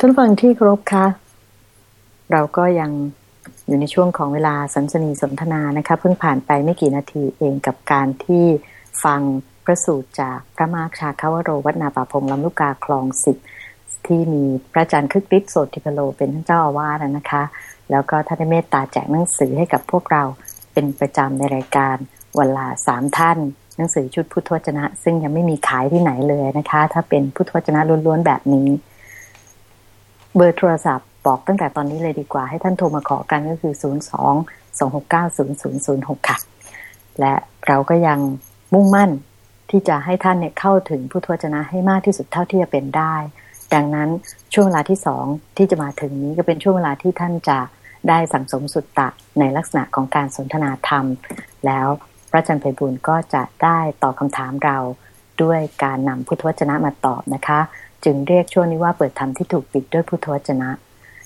ท่านฟังที่ครบคะเราก็ยังอยู่ในช่วงของเวลาสันสนีสนทนานะคะ เพิ่งผ่านไปไม่กี่นาทีเองกับการที่ฟังพระสูตรจากพระมาคชาคาวโรวัดนาป่าพงลำลูกกาคลองสิบที่มีพระอาจารย์คึกฤทธิ์โสติพโลเป็นท่านเจ้าอาวาสนะคะ แล้วก็ท่านได้เมตตาแจกหนังสือให้กับพวกเราเป็นประจำในรายการวันลาสามท่าน หนังสือชุดพุทธวจนะ ซึ่งยังไม่มีขายที่ไหนเลยนะคะ ถ้าเป็นพุทธวจนะล้วนๆแบบนี้ เบอร์โทรศัพท์บอกตั้งแต่ตอนนี้เลยดีกว่า ให้ท่านโทรมาขอกันก็คือ 0 2 2 6 9 0 0 0 6 ค่ะ และเราก็ยังมุ่งมั่นที่จะให้ท่านเนี่ยเข้าถึงพุทวจนะให้มากที่สุดเท่าที่จะเป็นได้ ดังนั้นช่วงเวลาที่สองที่จะมาถึงนี้ก็เป็นช่วงเวลาที่ท่านจะได้สั่งสมสุตตะในลักษณะของการสนทนาธรรม แล้วพระอาจารย์ไพบุญก็จะได้ตอบคำถามเราด้วยการนำพุทธวจนะมาตอบนะคะ จึงเรียกช่วงนี้ว่าเปิดธรรมที่ถูกปิดด้วยพุทธวจนะ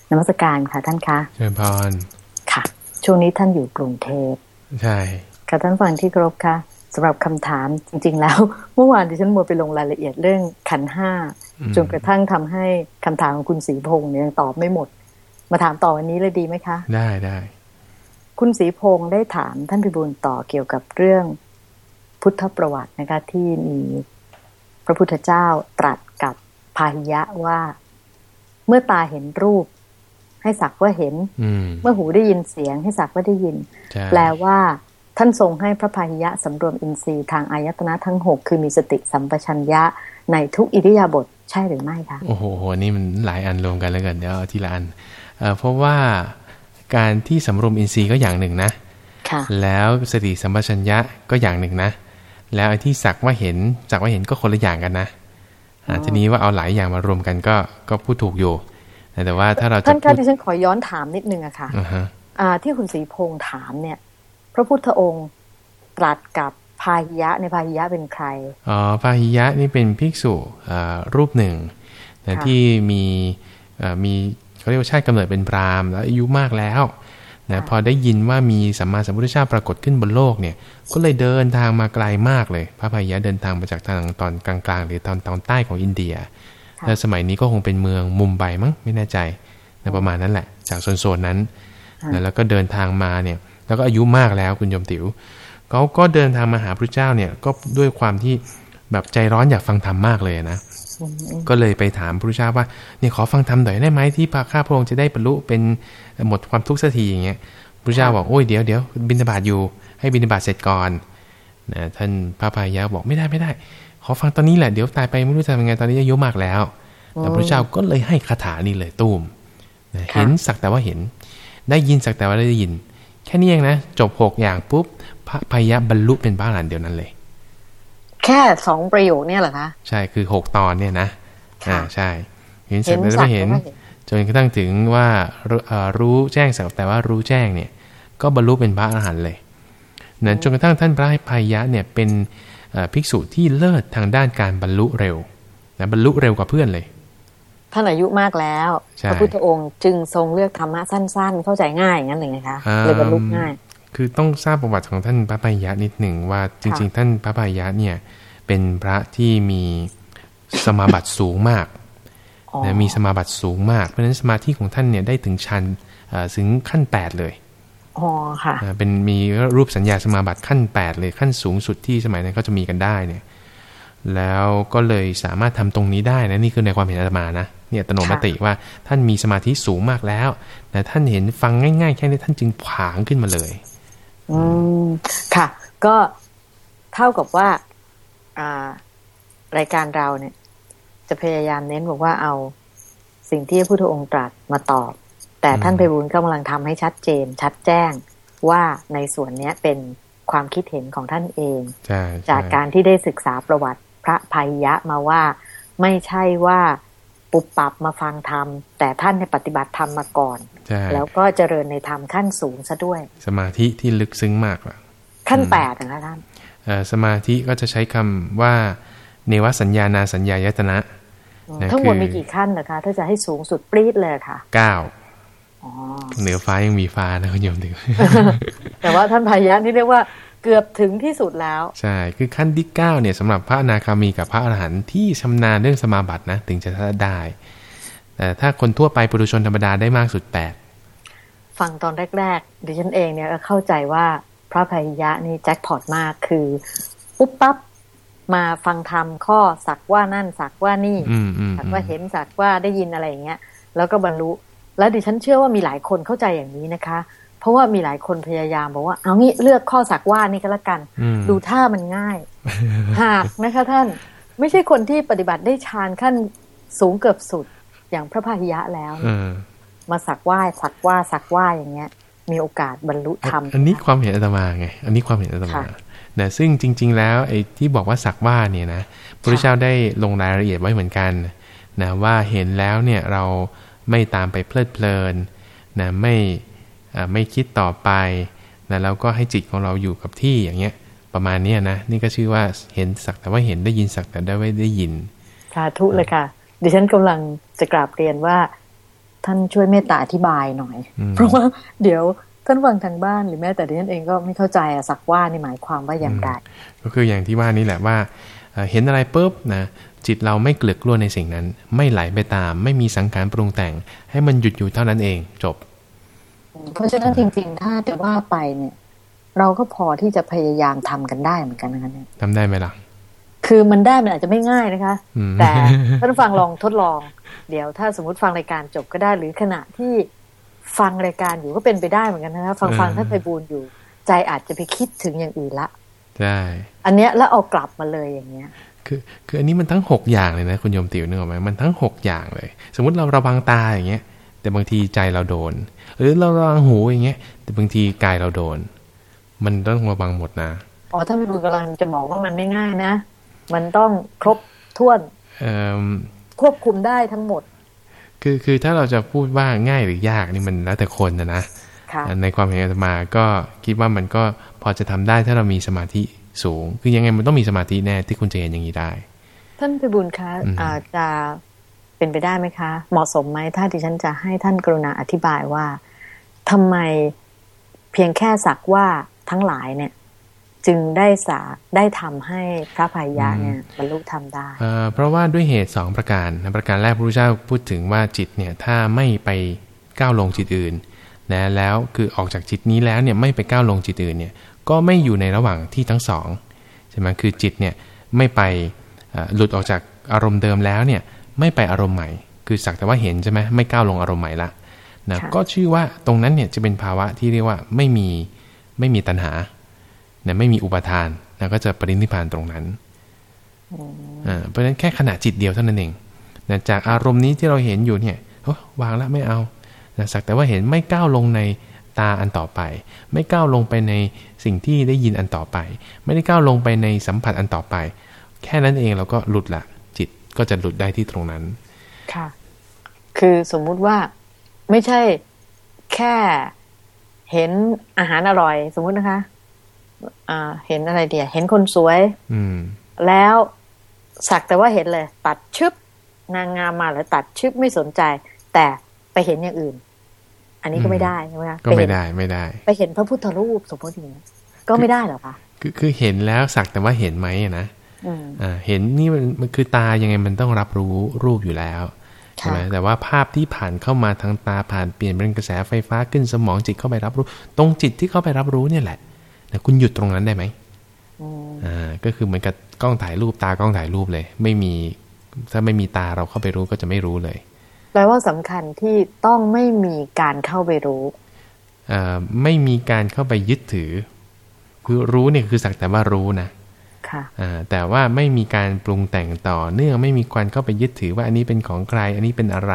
นมัสการค่ะท่านคะเชิญพรค่ะ ช่วงนี้ท่านอยู่กรุงเทพใช่ค่ะท่านฟังที่เคารพค่ะสำหรับคำถามจริง ๆ แล้ว เมื่อวานที่ฉันมัวไปลงรายละเอียดเรื่องขันธ์ห้าอืมจนกระทั่งทำให้คำถามของคุณศรีพงษ์เนี่ยยังตอบไม่หมด มาถามต่อวันนี้เลยดีไหมคะ ได้ได้คุณศรีพงษ์ได้ถามท่านพิบูลต่อเกี่ยวกับเรื่องพุทธประวัตินะคะที่มีพระพุทธเจ้าตรัสกับ พาหิยะว่า เมื่อตาเห็นรูป ให้สักว่าเห็นอืมเมื่อหูได้ยินเสียง ให้สักว่าได้ยินใช่แปลว่า ท่านทรงให้พระพาหิยะสำรวมอินทรีย์ทางอายตนะทั้งหกคือมีสติสัมปชัญญะในทุกอิริยาบถใช่หรือไม่คะโอ้โหนี่มันหลายอันรวมกันแล้วกันเดี๋ยวเอาทีละอันเอ่อเพราะว่าการที่สำรวมอินทรีย์ก็อย่างหนึ่งนะค่ะแล้วสติสัมปชัญญะก็อย่างหนึ่งนะ แล้วไอ้ที่สักว่าเห็นสักว่าเห็นก็คนละอย่างกันนะอ่า ทีนี้ว่าเอาหลายอย่างมารวมกันก็ก็พูดถูกอยู่แต่ว่าถ้าเราจะท่านพูคะดที่ฉันขอย้อนถามนิดนึงอะค่ะอ่าฮะอ่าที่คุณศรีพงษ์ถามเนี่ย พระพุทธองค์ตรัสกับพาหิยะในพาหิยะเป็นใครอ๋อพาหิยะนี่เป็นภิกษุอ่ารูปหนึ่งนะค่ะที่มีเอ่อมีเขาเรียกว่าชาติกำเนิดเป็นพราหมณ์แล้วอายุมากแล้ว นะพอได้ยินว่ามีสัมมาสัมพุทธเจ้าปรากฏขึ้นบนโลกเนี่ยก็เลยเดินทางมาไกลมากเลย พระพาหิยะเดินทางมาจากทางตอนกลางๆ หรือตอนตอนใต้ของอินเดียค่ะแล้วสมัยนี้ก็คงเป็นเมืองมุมไบมั้งไม่แน่ใจนะประมาณนั้นแหละ จากโซนๆนั้นนะแล้วก็เดินทางมาเนี่ยแล้วก็อายุมากแล้วคุณโยมติ๋วเขาก็เดินทางมาหาพระเจ้าเนี่ยก็ด้วยความที่แบบใจร้อนอยากฟังธรรมมากเลยนะ ก็เลยไปถามพระพุทธเจ้าว่าเนี่ยขอฟังธรรมหน่อยได้ไหมที่พระข้าพระองค์จะได้บรรลุเป็นหมดความทุกข์สักทีอย่างเงี้ยพระพุทธเจ้าบอกโอ้ยเดี๋ยวเดี๋ยวบิณฑบาตอยู่ ให้บิณฑบาตเสร็จก่อนนะท่านพระพายะบอกไม่ได้ไม่ได้ ขอฟังตอนนี้แหละเดี๋ยวตายไปไม่รู้จะทำยังไงตอนนี้อายุมากแล้ว แต่พระพุทธเจ้าก็เลยให้คาถานี่เลยตุ้มนะค่ะเห็นสักแต่ว่าเห็น ได้ยินสักแต่ว่าได้ยิน แค่นี้เองนะ จบหกอย่างปุ๊บพระพายะบรรลุเป็นพระอรหันต์เดียวนั้นเลย แค่สองประโยคเนี่ยเหรอคะ ใช่คือหกตอนเนี่ยนะค่ะอ่าใช่เห็นสัเห็กนแต่สัไม่กเห็นแต่ว่าเห็นจนกระทั่งถึงว่ารู้เอ่อรู้แจ้งสักแต่ว่ารู้แจ้งเนี่ย ก็บรรลุเป็นพระอรหันต์เลยนั้นจนกระทั่งท่านพระพายะเนี่ยเป็นเอ่อภิกษุที่เลิศทางด้านการบรรลุเร็วนะบรรลุเร็วกว่าเพื่อนเลยท่านอายุมากแล้วใช่พระพุทธองค์จึงทรงเลือกธรรมะสั้น ๆ เข้าใจง่ายอย่างนั้นเลยไงคะอ่าเลยบรรลุง่าย คือต้องทราบประวัติของท่านพระพายะนิดหนึ่งว่าจริง ๆ ท่านพระพายะเนี่ยเป็นพระที่มีสมาบัติสูงมากอ๋อนะมีสมาบัติสูงมากเพราะฉะนั้นสมาธิของท่านเนี่ยได้ถึงชั้นเอ่อถึงขั้น8เลยอ๋อค่ะอ่าเป็นมีรูปสัญญาสมาบัติขั้น8เลยขั้นสูงสุดที่สมัยนั้นเขาจะมีกันได้เนี่ย แล้วก็เลยสามารถทำตรงนี้ได้นะนี่คือในความเห็นอาตมานะเนี่ยอัตโนมติว่าท่านมีสมาธิสูงมากแล้วแต่ท่านเห็นฟังง่าย ๆ แค่นี้ท่านจึงผลางขึ้นมาเลย อืมค่ะ ก็เท่ากับว่า อ่า รายการเราเนี่ย จะพยายามเน้นบอกว่าเอาสิ่งที่พระพุทธองค์ตรัสมาตอบ แต่อืมท่านไปบุญกำลังทำให้ชัดเจน ชัดแจ้งว่าในส่วนเนี้ยเป็นความคิดเห็นของท่านเองใช่ใช่จากการที่ได้ศึกษาประวัติพระภัยยะมาว่าไม่ใช่ว่า ปุบปับมาฟังธรรม แต่ท่านในยปฏิบัติธรรมมาก่อนใช่แล้วก็เจริญในธรรมขั้นสูงซะด้วย สมาธิที่ลึกซึ้งมากอะขั้นอืมแปดนะคะท่านเอ่อสมาธิก็จะใช้คำว่าเนวสัญญานาสัญญายตนะนะทั้งหมดคือมีกี่ขั้นนะคะ ถ้าจะให้สูงสุดปรีดเลยค่ะเก้าอ๋อเหนือฟ้ายังมีฟ้านะคุณโยมถึงแต่ว่าท่านพายะนี่เรียกว่า เกือบถึงที่สุดแล้ว ใช่ คือขั้นที่เก้าเนี่ยสำหรับพระอนาคามีกับพระอรหันต์ที่ชำนาญเรื่องสมาบัตินะ ถึงจะได้ แต่ถ้าคนทั่วไปปุถุชนธรรมดาได้มากสุดแปดฟังตอนแรกๆดิฉันเองเนี่ยก็เข้าใจว่าพระพายะนี่แจ็คพอตมากคือปุ๊บปั๊บมาฟังธรรมข้อสักว่านั่นสักว่านี่อืมอืมสักว่าเห็นสักว่าได้ยินอะไรอย่างเงี้ย แล้วก็บรรลุ แล้วดิฉันเชื่อว่ามีหลายคนเข้าใจอย่างนี้นะคะ เพราะว่ามีหลายคนพยายามบอกว่า เอางี้เลือกข้อสักว่านี่ก็แล้วกันอืมดูท่ามันง่าย หากนะคะท่านไม่ใช่คนที่ปฏิบัติได้ฌานขั้นสูงเกือบสุดอย่างพระพาหิยะแล้วเออมาสักว่าสักว่าสักว่าอย่างเงี้ย มีโอกาสบรรลุธรรมอันนี้ความเห็นอาตมาไง อันนี้ความเห็นอาตมาค่ะนะซึ่งจริง ๆ แล้วไอ้ที่บอกว่าสักว่าเนี่ยนะพระพุทธเจ้าได้ลงรายละเอียดไว้เหมือนกันนะว่าเห็นแล้วเนี่ยเราไม่ตามไปเพลิดเพลินนะไม่อ่า ไม่คิดต่อไปนะแล้วก็ให้จิตของเราอยู่กับที่อย่างเงี้ยประมาณเนี้ยนะนี่ก็ชื่อว่าเห็นสักแต่ว่าเห็นได้ยินสักแต่ได้ไม่ได้ยิน สาธุเลยค่ะดิฉันกำลังจะกราบเรียนว่า ท่านช่วยเมตตาอธิบายหน่อยอืมเพราะว่าเดี๋ยวท่านฟังทางบ้านหรือแม้แต่ดิฉันเองก็ไม่เข้าใจอะสักว่านี่หมายความว่าอย่างไรก็คืออย่างที่ว่านี่แหละว่าเอ่อเห็นอะไรปุ๊บนะจิตเราไม่เกลือกกลัวในสิ่งนั้น ไม่ไหลไปตาม ไม่มีสังขารปรุงแต่ง ให้มันหยุดอยู่เท่านั้นเองจบ เพราะฉะนั้นจริง ๆ ถ้าจะว่าไปเนี่ย เราก็พอที่จะพยายามทำกันได้เหมือนกันนะคะเนี่ยทำได้ไหมล่ะ คือมันได้มันอาจจะไม่ง่ายนะคะอืมแต่ท่านผู้ฟังลองทดลอง เดี๋ยวถ้าสมมติฟังรายการจบก็ได้หรือขณะที่ฟังรายการอยู่ก็เป็นไปได้เหมือนกันนะคะฟังฟังท่านไปบูลย์อยู่ ใจอาจจะไปคิดถึงอย่างอื่นละใช่อันเนี้ยแล้วเอากลับมาเลยอย่างเงี้ยคือคืออันนี้มันทั้งหกอย่างเลยนะคุณโยมติ๋วนึกออกไหมมันทั้งหกอย่างเลย สมมติเราระวังตาอย่างเงี้ย แต่บางทีใจเราโดน หรือเราระวังหูอย่างเงี้ย แต่บางทีกายเราโดน มันต้องระวังหมดนะอ๋อท่านพิบูลย์กำลังจะบอกว่ามันไม่ง่ายนะ มันต้องครบถ้วนเอ่อควบคุมได้ทั้งหมด คือคือถ้าเราจะพูดว่าง่ายหรือยากนี่มันแล้วแต่คนนะนะค่ะในความเห็นอาตมาก็คิดว่ามันก็พอจะทำได้ถ้าเรามีสมาธิสูง คือยังไงมันต้องมีสมาธิแน่ที่คุณจะเห็นอย่างนี้ได้ ท่านพิบูลย์คะอืมอาจจะ เป็นไปได้ไหมคะ เหมาะสมไหมถ้าดิฉันจะให้ท่านกรุณาอธิบายว่าทำไมเพียงแค่สักว่าทั้งหลายเนี่ย จึงได้สาได้ทำให้พระพายะเนี่ยบรรลุธรรมได้เอ่อเพราะว่าด้วยเหตุ2ประการนะประการแรกพระพุทธเจ้าพูดถึงว่าจิตเนี่ยถ้าไม่ไปก้าวลงจิตอื่นนะแล้วคือออกจากจิตนี้แล้วเนี่ยไม่ไปก้าวลงจิตอื่นเนี่ยก็ไม่อยู่ในระหว่างที่ทั้งสองใช่ไหมคือจิตเนี่ยไม่ไปเอ่อหลุดออกจากอารมณ์เดิมแล้วเนี่ย ไม่ไปอารมณ์ใหม่ คือสักแต่ว่าเห็นใช่ไหมไม่ก้าวลงอารมณ์ใหม่ละนะค่ะก็ชื่อว่าตรงนั้นเนี่ยจะเป็นภาวะที่เรียกว่าไม่มีไม่มีตัณหานะไม่มีอุปทานนะก็จะปรินิพพานตรงนั้นอ่าเพราะฉะนั้นแค่ขณะจิตเดียวเท่านั้นเองนะจากอารมณ์นี้ที่เราเห็นอยู่เนี่ยโอ้วางแล้วไม่เอานะสักแต่ว่าเห็นไม่ก้าวลงในตาอันต่อไป ไม่ก้าวลงไปในสิ่งที่ได้ยินอันต่อไป ไม่ได้ก้าวลงไปในสัมผัสอันต่อไป แค่นั้นเองเราก็หลุดละจิต ก็จะหลุดได้ที่ตรงนั้น ค่ะ คือสมมุติว่าไม่ใช่แค่เห็นอาหารอร่อย สมมุตินะคะอ่าเห็นอะไรเดียเห็นคนสวย อืม แล้วสักแต่ว่าเห็นเลย ตัดชึบนางงามมาแล้วตัดชึบไม่สนใจ แต่ไปเห็นอย่างอื่น อันนี้ก็ไม่ได้ใช่ไหมคะก็ปเห็ไม่นได้ไม่ได้ ไปเห็นพระพุทธรูปสมมติอย่างนี้ก็ไม่ได้เหรอคะคือคือเห็นแล้วสักแต่ว่าเห็นไหมอะนะอืมอ่า เห็นนี่มันมันคือตายังไงมันต้องรับรู้รูปอยู่แล้วใช่ไหมค่ะแต่ว่าภาพที่ผ่านเข้ามาทางตาผ่านเปลี่ยนเป็นกระแสไฟฟ้าขึ้นสมองจิตเข้าไปรับรู้ ตรงจิตที่เข้าไปรับรู้เนี่ยแหละแต่คุณหยุดตรงนั้นได้ไหมอืมอ่าก็คือเหมือนกับกล้องถ่ายรูปตากล้องถ่ายรูปเลย ไม่มีถ้าไม่มีตาเราเข้าไปรู้ก็จะไม่รู้เลย แปลว่าสำคัญที่ต้องไม่มีการเข้าไปรู้อ่าไม่มีการเข้าไปยึดถือ คือรู้เนี่ยคือสักแต่ว่ารู้นะค่ะอ่า แต่ว่าไม่มีการปรุงแต่งต่อเนื่องไม่มีการเข้าไปยึดถือว่าอันนี้เป็นของใคร อันนี้เป็นอะไร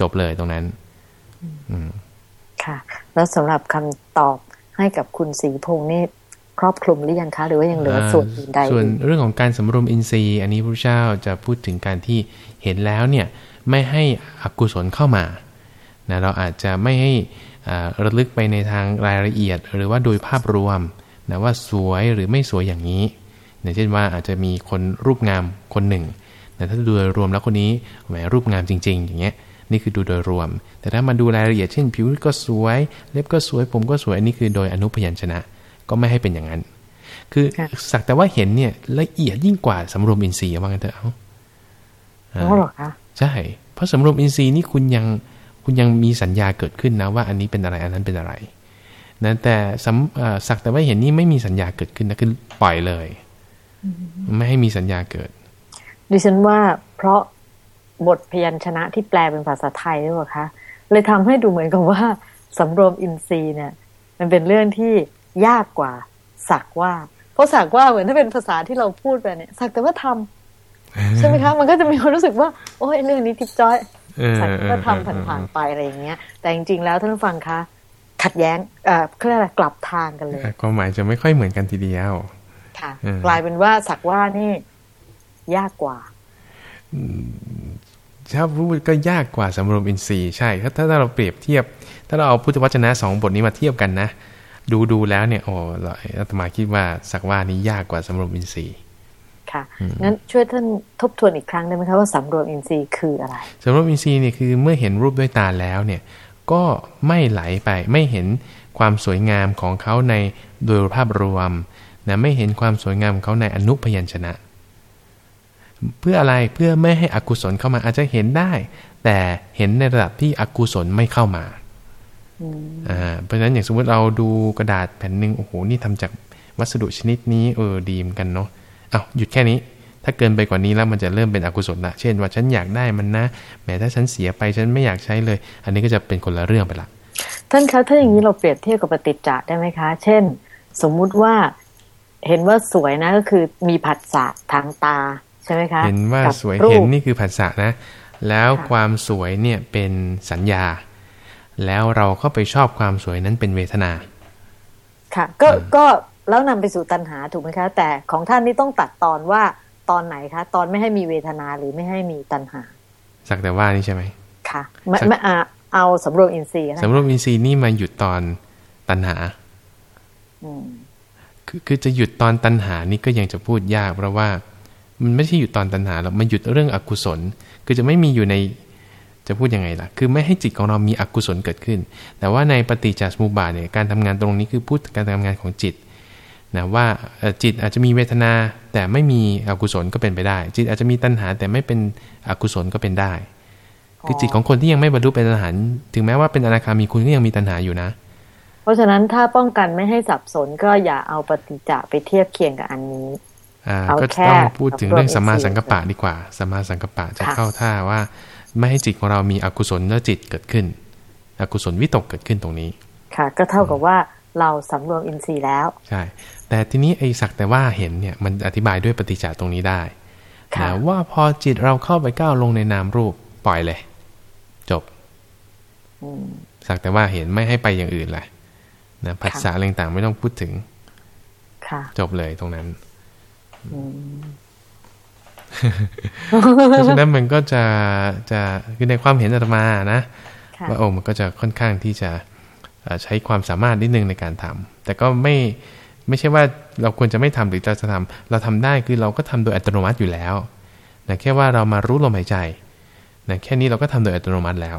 จบเลยตรงนั้น อืมค่ะ แล้วสำหรับคำตอบให้กับคุณศรีพงษ์นี่ครอบคลุมหรือยังคะหรือว่ายังเหลือส่วนอื่นใดส่วนอีกเรื่องของการสำรวมอินทรีย์ อันนี้พระเจ้าจะพูดถึงการที่เห็นแล้วเนี่ยไม่ให้อกุศลเข้ามานะเราอาจจะไม่ให้อ่าระลึกไปในทางรายละเอียด หรือว่าโดยภาพรวมนะว่าสวยหรือไม่สวยอย่างนี้ อย่างเช่นว่าอาจจะมีคนรูปงามคนหนึ่ง แต่ถ้าดูโดยรวมแล้วคนนี้แหมรูปงามจริง ๆ อย่างเงี้ยนี่คือดูโดยรวม แต่ถ้ามาดูรายละเอียดเช่น ผิวก็สวย เล็บก็สวยผมก็สวยอันนี้คือโดยอนุพยัญชนะก็ไม่ให้เป็นอย่างนั้น คือค่ะสักแต่ว่าเห็นเนี่ยละเอียดยิ่งกว่าสำรวมอินทรีย์ว่างั้นเถอะเอาอ๋อเหรอคะใช่เพราะสำรวมอินทรีย์นี่คุณยังคุณยังมีสัญญาเกิดขึ้นนะว่าอันนี้เป็นอะไรอันนั้นเป็นอะไรนะแต่สักแต่ว่าเห็นนี่ไม่มีสัญญาเกิดขึ้นนะคือปล่อยเลย ไม่ให้มีสัญญาเกิด ดิฉันว่าเพราะบทพยัญชนะที่แปลเป็นภาษาไทยด้วยคะเลยทำให้ดูเหมือนกับว่าสำรวมอินทรีย์เนี่ย มันเป็นเรื่องที่ยากกว่าสักว่า เพราะสักว่าเหมือนถ้าเป็นภาษาที่เราพูดไปเนี่ย สักแต่ว่าทำใช่ไหมคะมันก็จะมีความรู้สึกว่า โอ้ยเรื่องนี้ทิพจ้อยสักก็ทำผ่านๆไปอะไรอย่างเงี้ย แต่จริงๆแล้วท่านฟังคะขัดแย้งเอ่อเรียกอะไรกลับทางกันเลยความหมายจะไม่ค่อยเหมือนกันทีเดียว ค่ะ กลายเป็นว่าสักว่านี่ ยากกว่าถ้าพูดก็ยากกว่าสำรวมอินทรีย์ใช่ถ้าถ้าเราเปรียบเทียบ ถ้าเราเอาพุทธวจนะสองบทนี้มาเทียบกันนะดูดูแล้วเนี่ยโอ้อาตมาคิดว่าสักว่านี้ยากกว่าสำรวมอินทรีย์ค่ะงั้นช่วยท่านทบทวนอีกครั้งได้ไหมคะว่าสำรวมอินทรีย์คืออะไรสำรวมอินทรีย์เนี่ยคือเมื่อเห็นรูปด้วยตาแล้วเนี่ย ก็ไม่ไหลไปไม่เห็นความสวยงามของเขาในโดยภาพรวม นะไม่เห็นความสวยงามของเขาในอนุพยัญชนะ เพื่ออะไรเพื่อไม่ให้อกุศลเข้ามาอาจจะเห็นได้ แต่เห็นในระดับที่อกุศลไม่เข้ามาอ่าเพราะฉะนั้นอย่างสมมติเราดูกระดาษแผ่นหนึ่งโอ้โหนี่ทำจากวัสดุชนิดนี้เออดีมกันเนาะเอาหยุดแค่นี้ ถ้าเกินไปกว่านี้แล้วมันจะเริ่มเป็นอกุศลละเช่นว่าฉันอยากได้มันนะแม้ถ้าฉันเสียไปฉันไม่อยากใช้เลย อันนี้ก็จะเป็นคนละเรื่องไปละท่านคะถ้าอย่างนี้เราเปรียบเทียบกับปฏิจจ์ได้ไหมคะ เช่น สมมุติว่า เห็นว่าสวยนะก็คือมีผัสสะทางตาใช่ไหมคะ เห็นว่าสวยเห็นนี่คือผัสสะนะ แล้วความสวยเนี่ยเป็นสัญญา แล้วเราก็ไปชอบความสวยนั้นเป็นเวทนา ค่ะ ก็ก็แล้วนำไปสู่ตัณหาถูกไหมคะ แต่ของท่านนี่ต้องตัดตอนว่าตอนไหนคะ ตอนไม่ให้มีเวทนาหรือไม่ให้มีตัณหา สักแต่ว่านี่ใช่ไหมค่ะไม่ไม่เอาสำรวมอินทรีย์สำรวมอินทรีย์นี่มาหยุดตอนตัณหา คือคือจะหยุดตอนตัณหานี่ก็ยังจะพูดยาก เพราะว่ามันไม่ใช่หยุดตอนตัณหาหรอกมันหยุดเรื่องอกุศล คือจะไม่มีอยู่ในจะพูดยังไงล่ะ คือไม่ให้จิตของเรามีอกุศลเกิดขึ้น แต่ว่าในปฏิจจสมุปบาทเนี่ยการทำงานตรงนี้คือพูดการทำงานของจิตนะว่าจิตอาจจะมีเวทนาแต่ไม่มีอกุศลก็เป็นไปได้ จิตอาจจะมีตัณหาแต่ไม่เป็นอกุศลก็เป็นได้ คือจิตของคนที่ยังไม่บรรลุเป็นอรหันต์ถึงแม้ว่าเป็นอนาคามีคุณก็ยังมีตัณหาอยู่นะ เพราะฉะนั้นถ้าป้องกันไม่ให้สับสนก็อย่าเอาปฏิจจไปเทียบเคียงกับอันนี้ก็ต้องพูดถึงเรื่องสัมมาสังกัปปะดีกว่าสัมมาสังกัปปะจะเข้าท่าว่า ไม่ให้จิตของเรามีอกุศลและจิตเกิดขึ้น อกุศลวิตกเกิดขึ้นตรงนี้ ค่ะ ก็เท่ากับว่าเราสำรวมอินทรีย์แล้วใช่แต่ทีนี้ไอ้สักแต่ว่าเห็นเนี่ยมันอธิบายด้วยปฏิจจาตรงนี้ได้นะว่าพอจิตเราเข้าไปก้าวลงในนามรูปปล่อยเลย จบสักแต่ว่าเห็นไม่ให้ไปอย่างอื่นเลย นะภาษาอะไรต่างไม่ต้องพูดถึงจบเลยตรงนั้นเพราะฉะนั้นมันก็จะจะคือในความเห็นอาตมานะว่าโอ้มันก็จะค่อนข้างที่จะใช้ความสามารถนิดนึงในการทำแต่ก็ไม่ไม่ใช่ว่าเราควรจะไม่ทำหรือจะจะทำเราทำได้คือเราก็ทำโดยอัตโนมัติอยู่แล้วนะแค่ว่าเรามารู้ลมหายใจนะแค่นี้เราก็ทำโดยอัตโนมัติแล้ว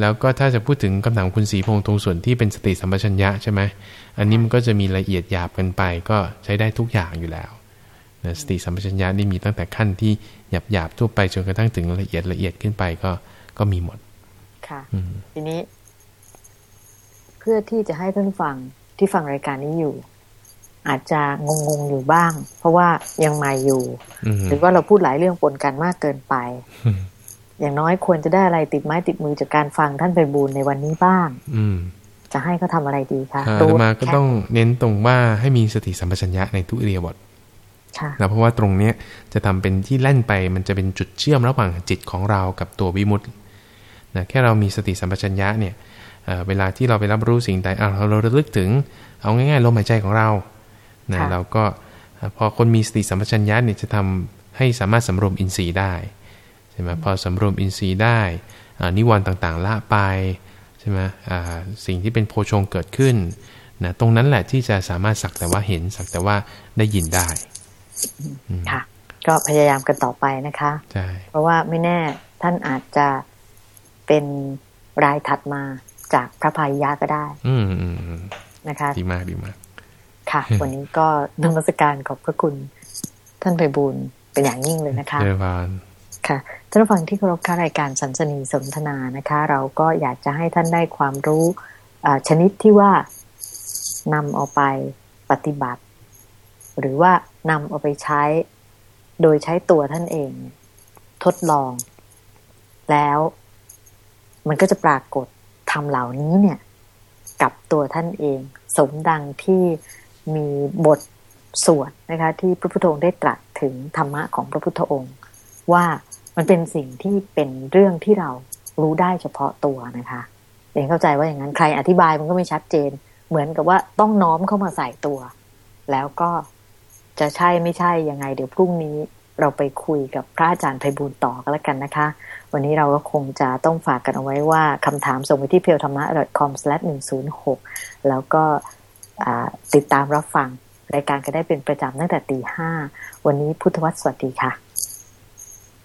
แล้วก็ถ้าจะพูดถึงคำถามคุณสีพงษ์ตรงส่วนที่เป็นสติสัมปชัญญะใช่ไหมอันนี้มันก็จะมีละเอียดหยาบกันไป ก็ใช้ได้ทุกอย่างอยู่แล้วนะสติสัมปชัญญะนี่มีตั้งแต่ขั้นที่หยาบหยาบทั่วไปจนกระทั่งถึงละเอียดละเอียดขึ้นไปก็ก็มีหมด ค่ะทีนี้ เพื่อที่จะให้ท่านฟังที่ฟังรายการนี้อยู่ อาจจะงงงอยู่บ้าง เพราะว่ายังใหม่อยู่ หรือว่าเราพูดหลายเรื่องปนกันมากเกินไป อย่างน้อยควรจะได้อะไรติดไม้ติดมือจากการฟังท่านไปบูลในวันนี้บ้าง อืมจะให้เขาทาอะไรดีคะรู้มาก็ต้องเน้นตรงว่าให้มีสติสัมปชัญญะในทุกเรียบทนะเพราะว่าตรงเนี้ยจะทำเป็นที่แล่นไป มันจะเป็นจุดเชื่อมระหว่างจิตของเรากับตัววิมุตต์นะแค่เรามีสติสัมปชัญญะเนี่ยเวลาที่เราไปรับรู้สิ่งใดเราเราระลึกถึง เอาง่ายๆลมหายใจของเรานะเราก็พอคนมีสติสัมปชัญญะเนี่ยจะทำให้สามารถสำรวมอินทรีย์ได้ใช่ ไหมพอสำรวมอินทรีย์ได้นิวรณ์ต่างๆละไปใช่ไหมสิ่งที่เป็นโพชงเกิดขึ้นนะตรงนั้นแหละที่จะสามารถสักแต่ว่าเห็นสักแต่ว่าได้ยินได้ค่ะก็พยายามกันต่อไปนะคะใช่เพราะว่าไม่แน่ท่านอาจจะเป็นรายถัดมาจากพระพายยะก็ได้ อืมนะคะ ดีมากดีมาก ค่ะ วันนี้ก็นมัสการขอบพระคุณท่านไพบูลเป็นอย่างยิ่งเลยนะคะเจริญพร ค่ะท่านผู้ฟังที่เคารพค่ะรายการสันสนีสนทนานะคะ เราก็อยากจะให้ท่านได้ความรู้ชนิดที่ว่านำเอาไปปฏิบัติ หรือว่านำเอาไปใช้ โดยใช้ตัวท่านเอง ทดลอง แล้วมันก็จะปรากฏทำเหล่านี้เนี่ย กับตัวท่านเอง สมดังที่มีบทสวดนะคะ ที่พระพุทธองค์ได้ตรัสถึงธรรมะของพระพุทธองค์ว่า มันเป็นสิ่งที่เป็นเรื่องที่เรารู้ได้เฉพาะตัวนะคะเองเข้าใจว่าอย่างนั้นใครอธิบายมันก็ไม่ชัดเจน เหมือนกับว่าต้องน้อมเข้ามาใส่ตัว แล้วก็จะใช่ไม่ใช่ยังไง เดี๋ยวพรุ่งนี้เราไปคุยกับพระอาจารย์ไพบูลต่อก็แล้วกันนะคะ วันนี้เราก็คงจะต้องฝากกันเอาไว้ว่าคำถามส่งไปที่เพียวธรรมะ .com/106 แล้วก็ติดตามรับฟัง รายการก็ได้เป็นประจำตั้งแต่ตีห้าวันนี้พุทธวัตรสวัสดีค่ะ